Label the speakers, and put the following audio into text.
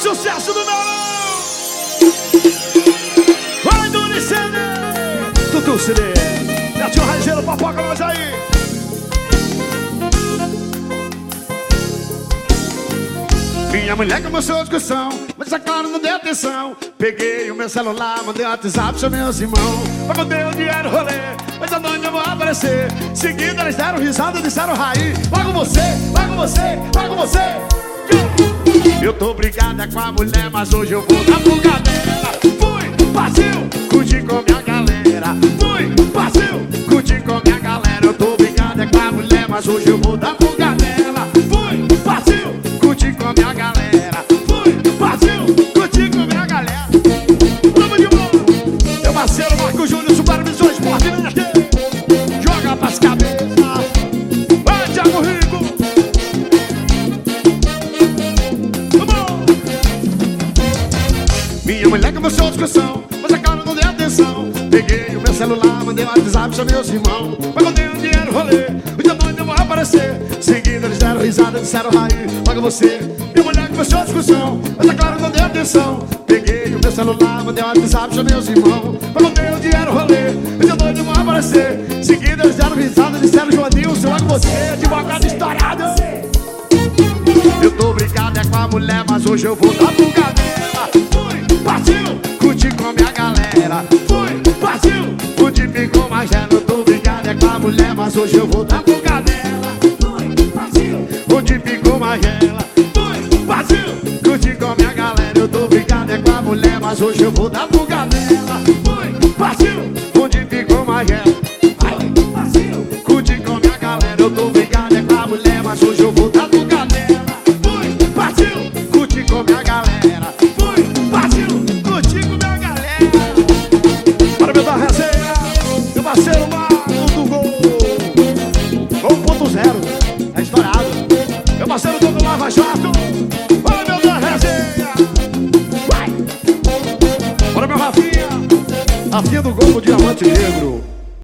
Speaker 1: sucesso do melão! Vai, Duni CD! Tutu CD! Netinho Raizeiro, papoca nós aí! Minha mulher começou a discussão, mas a cara não deu atenção. Peguei o meu celular, mandei um WhatsApp, chamei meus irmãos. Pra mandei o dinheiro rolê, mas a noite eu vou aparecer. Seguindo, eles deram risada, disseram Raí. Vai com você, vai com você, vai com você. Eu tô brigada com a mulher, mas hoje eu vou dar fuga dela. Fui, partiu, curti com minha galera. Fui, partiu, curti com minha galera. Eu tô brigada com a mulher, mas hoje eu vou dar fuga mulher começou a discussão, mas a cara não deu atenção. Peguei o meu celular, mandei um WhatsApp, chamei os irmãos. Paguei o dinheiro, rolê, o dia eu vou aparecer. Seguindo eles deram risada, disseram Raí, paga você. Minha mulher começou a discussão, mas a cara não deu atenção. Peguei o meu celular, mandei um WhatsApp, chamei os irmãos. Paguei o dinheiro, rolê, o dia eu vou aparecer. Seguindo eles deram risada, disseram Joaninho, sei lá com você, advogado estourado. Eu tô brigado é com a mulher, mas hoje eu vou dar fuga dela. Gelo. Eu tô brigado com a mulher, mas hoje eu vou dar fuga dela. Fui, partiu, curti ficou mais gela. Fui, partiu, curti com minha galera. Eu tô brigado é com a mulher, mas hoje eu vou dar fuga dela. Fui, partiu, curti ficou mais gela. Fui, partiu, curti com minha galera. Eu tô brigado é com a mulher, mas hoje eu vou dar fuga dela. Fui, partiu, curti com minha galera. Fui, partiu, curti com minha galera. Para meu da resenha, meu parceiro Marco do Gol. Gol 1.0, é estourado. Meu parceiro Douglas Lava Jato. Para meu da resenha. Vai. Para meu Rafinha, Rafinha do Gol do Diamante Negro.